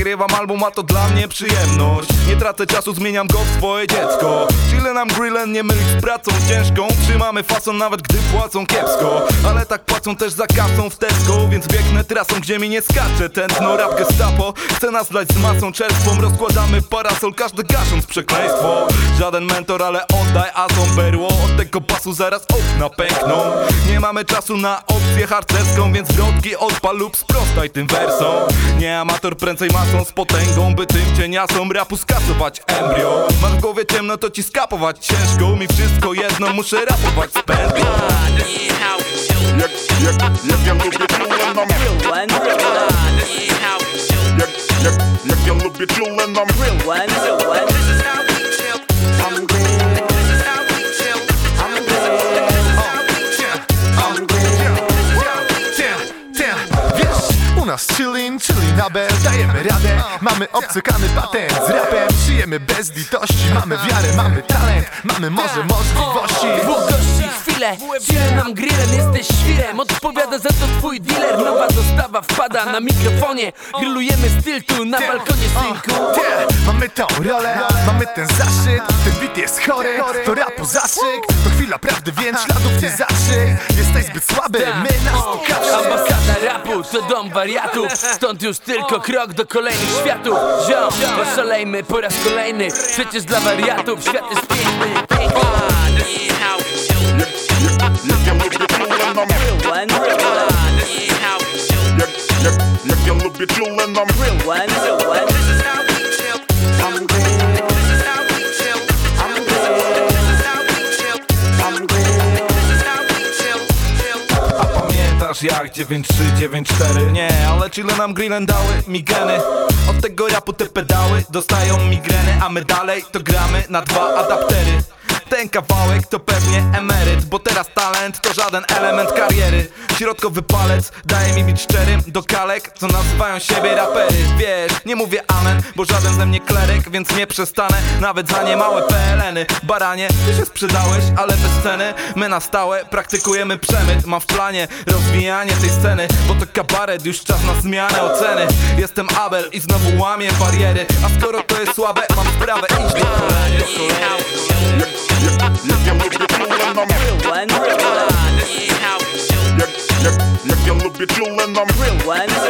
Nagrywam album, a to dla mnie przyjemność. Nie tracę czasu, zmieniam go w swoje dziecko. Chile nam grillen, nie mylić z pracą ciężką. Trzymamy fason nawet gdy płacą kiepsko. Ale tak płacą też za kasą w Tesco. Więc biegnę trasą, gdzie mi nie skacze Tętno. Rap gestapo Chce nas dać z masą czerstwą. Rozkładamy parasol, każdy gasząc przekleństwo. Żaden mentor, ale oddaj azą berło Od tego pasu zaraz okna pękną. Nie mamy czasu na opcję harcerską Więc wrotki odpal lub sprostaj tym wersom. Nie amator, prędzej masą z potęgą By tym cieniasom rapu skasować. Embryo Masz w głowie ciemno, to ci skapować. Ciężko Mi wszystko jedno, muszę rapować. Z pętlą Jak, jak, jak ja lubię chillin', I'm Real one, jak, jak, jak ja lubię chillin', I'm real one. I'm nas chillin, czyli na Dajemy radę, mamy obcykany patent Z rapem. Żyjemy bez litości. Mamy wiarę, mamy talent, mamy może możliwości. Dwóch gości, chwilę, chwilę nam grillem Jesteś świrem, odpowiada za to twój dealer. Nowa dostawa wpada na mikrofonie. Grillujemy styl tu na balkonie synku. Mamy tą rolę, mamy ten zaszczyt. Ten beat jest chory, to rapu zastrzyk Chwila prawdy, więc śladów nie zatrzyk Jesteś zbyt słaby, my nas tu kaprzy Ambasada rapu to dom wariatów. Stąd już tylko krok do kolejnych światów. Ziom, poszalejmy po raz kolejny. Przecież dla wariatów świat jest piękny. Jak ja lubię chillin', I'm Real one, real one, pamiętasz jak 9394? Nie, ale chile nam grillen dały migeny Od tego rapu te pedały dostają migreny A my dalej to gramy na dwa adaptery ten kawałek to pewnie emeryt Bo teraz talent to żaden element kariery. Środkowy palec daje mi być szczerym Do kalek, co nazywają siebie rapery. Wiesz, nie mówię amen, bo żaden ze mnie klerek Więc nie przestanę, nawet za niemałe PLN-y Baranie, ty się sprzedałeś, ale bez ceny. My na stałe praktykujemy przemyt Mam w planie rozwijanie tej sceny Bo to kabaret, już czas na zmianę oceny. Jestem Abel i znowu łamię bariery A skoro to jest słabe, mam sprawę Idź do cholery. Jak, jak ja lubię chillin', I'm Real one, real one, jak, jak, jak ja lubię chillin', I'm real. One, real one.